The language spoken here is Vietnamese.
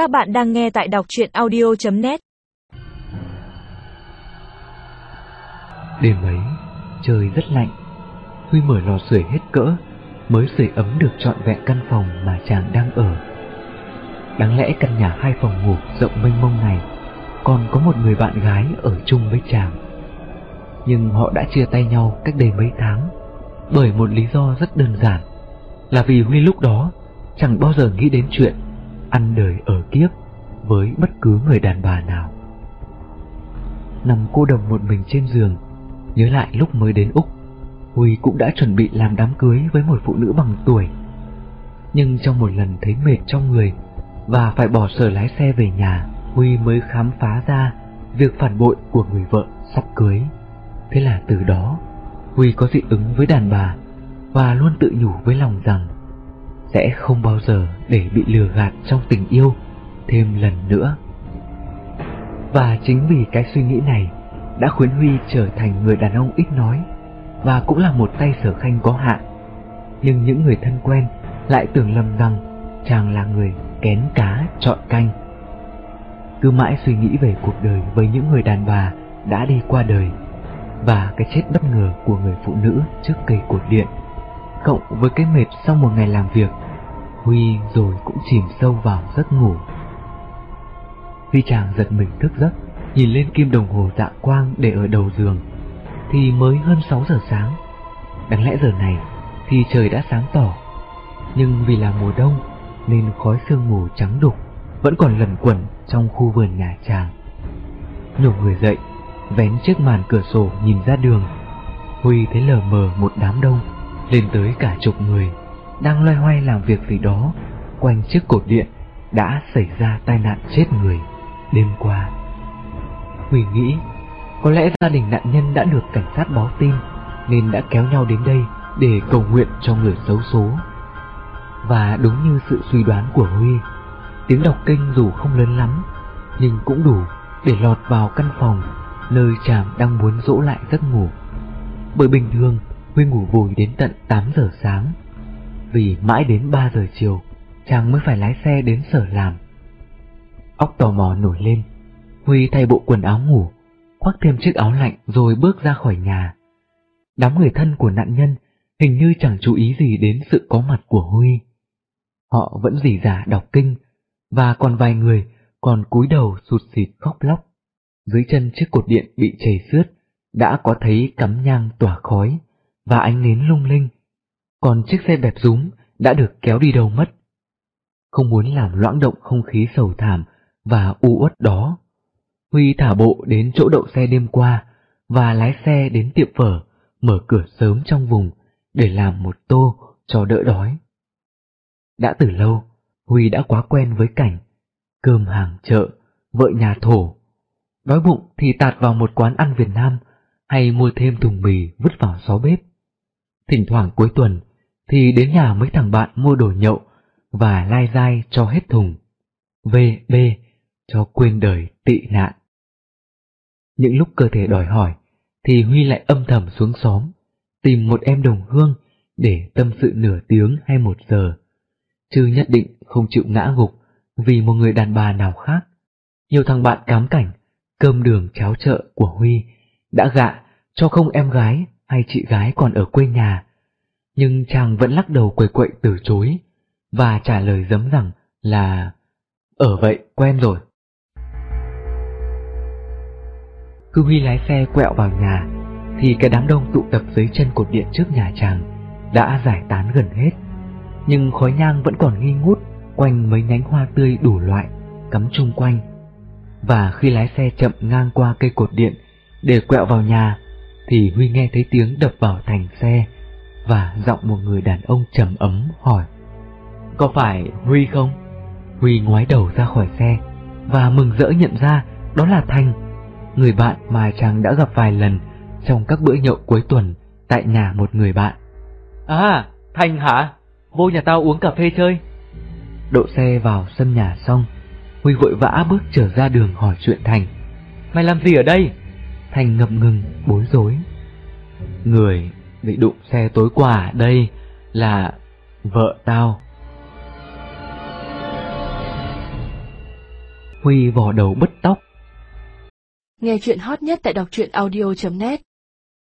Các bạn đang nghe tại đọc chuyện audio.net Đêm ấy, trời rất lạnh. Huy mở lò sưởi hết cỡ, mới sưởi ấm được trọn vẹn căn phòng mà chàng đang ở. Đáng lẽ căn nhà hai phòng ngủ rộng mênh mông này còn có một người bạn gái ở chung với chàng. Nhưng họ đã chia tay nhau cách đây mấy tháng bởi một lý do rất đơn giản là vì Huy lúc đó chẳng bao giờ nghĩ đến chuyện ăn đời ở kiếp với bất cứ người đàn bà nào. Nằm cô độc một mình trên giường, nhớ lại lúc mới đến Úc, Huy cũng đã chuẩn bị làm đám cưới với một phụ nữ bằng tuổi. Nhưng trong một lần thấy mệt trong người và phải bỏ sở lái xe về nhà, Huy mới khám phá ra việc phản bội của người vợ sắp cưới. Thế là từ đó, Huy có dị ứng với đàn bà và luôn tự nhủ với lòng rằng sẽ không bao giờ để bị lừa gạt trong tình yêu thêm lần nữa. Và chính vì cái suy nghĩ này đã khuyến Huy trở thành người đàn ông ít nói và cũng là một tay sở khanh có hạn. Nhưng những người thân quen lại tưởng lầm rằng chàng là người kén cá chọn canh. Cứ mãi suy nghĩ về cuộc đời với những người đàn bà đã đi qua đời và cái chết bất ngờ của người phụ nữ trước cây cột điện cộng với cái mệt sau một ngày làm việc, Huy rồi cũng chìm sâu vào giấc ngủ. Khi chàng giật mình thức giấc, nhìn lên kim đồng hồ dạ quang để ở đầu giường, thì mới hơn 6 giờ sáng. Đáng lẽ giờ này thì trời đã sáng tỏ, nhưng vì là mùa đông nên khói sương mù trắng đục vẫn còn lẩn quẩn trong khu vườn nhà chàng. Nhổ người dậy, vén chiếc màn cửa sổ nhìn ra đường, Huy thấy lờ mờ một đám đông lên tới cả chục người đang loay hoay làm việc gì đó quanh chiếc cột điện đã xảy ra tai nạn chết người đêm qua. Huy nghĩ có lẽ gia đình nạn nhân đã được cảnh sát báo tin nên đã kéo nhau đến đây để cầu nguyện cho người xấu số. Và đúng như sự suy đoán của Huy, tiếng đọc kinh dù không lớn lắm nhưng cũng đủ để lọt vào căn phòng nơi chàng đang muốn dỗ lại giấc ngủ. Bởi bình thường Huy ngủ vùi đến tận 8 giờ sáng vì mãi đến 3 giờ chiều Chàng mới phải lái xe đến sở làm. Óc tò mò nổi lên Huy thay bộ quần áo ngủ Khoác thêm chiếc áo lạnh rồi bước ra khỏi nhà. Đám người thân của nạn nhân Hình như chẳng chú ý gì đến sự có mặt của Huy. Họ vẫn dì dà đọc kinh Và còn vài người còn cúi đầu sụt xịt khóc lóc. Dưới chân chiếc cột điện bị chảy xước Đã có thấy cắm nhang tỏa khói và ánh nến lung linh, còn chiếc xe bẹp rúm đã được kéo đi đâu mất. Không muốn làm loãng động không khí sầu thảm và u uất đó, Huy thả bộ đến chỗ đậu xe đêm qua và lái xe đến tiệm phở, mở cửa sớm trong vùng để làm một tô cho đỡ đói. Đã từ lâu, Huy đã quá quen với cảnh cơm hàng chợ, vợ nhà thổ. Đói bụng thì tạt vào một quán ăn Việt Nam hay mua thêm thùng mì vứt vào xó bếp. Thỉnh thoảng cuối tuần thì đến nhà mấy thằng bạn mua đồ nhậu và lai dai cho hết thùng. VB cho quên đời tị nạn. Những lúc cơ thể đòi hỏi thì Huy lại âm thầm xuống xóm tìm một em đồng hương để tâm sự nửa tiếng hay một giờ. Chứ nhất định không chịu ngã gục vì một người đàn bà nào khác. Nhiều thằng bạn cám cảnh, cơm đường cháo chợ của Huy đã gạ cho không em gái hay chị gái còn ở quê nhà. Nhưng chàng vẫn lắc đầu quầy quậy từ chối và trả lời dấm rằng là ở vậy, quen rồi. Cứ Huy lái xe quẹo vào nhà, thì cái đám đông tụ tập dưới chân cột điện trước nhà chàng đã giải tán gần hết. Nhưng khói nhang vẫn còn nghi ngút quanh mấy nhánh hoa tươi đủ loại, cắm chung quanh. Và khi lái xe chậm ngang qua cây cột điện để quẹo vào nhà, thì Huy nghe thấy tiếng đập vào thành xe và giọng một người đàn ông trầm ấm hỏi Có phải Huy không? Huy ngoái đầu ra khỏi xe và mừng rỡ nhận ra đó là Thành, người bạn mà chàng đã gặp vài lần trong các bữa nhậu cuối tuần tại nhà một người bạn. À, Thành hả? Vô nhà tao uống cà phê chơi. Đỗ xe vào sân nhà xong, Huy vội vã bước trở ra đường hỏi chuyện Thành. Mày làm gì ở đây? Thành ngập ngừng, bối rối. Người bị đụng xe tối qua, đây là vợ tao. Huy vò đầu bứt tóc. Nghe chuyện hot nhất tại đọc truyện audio.net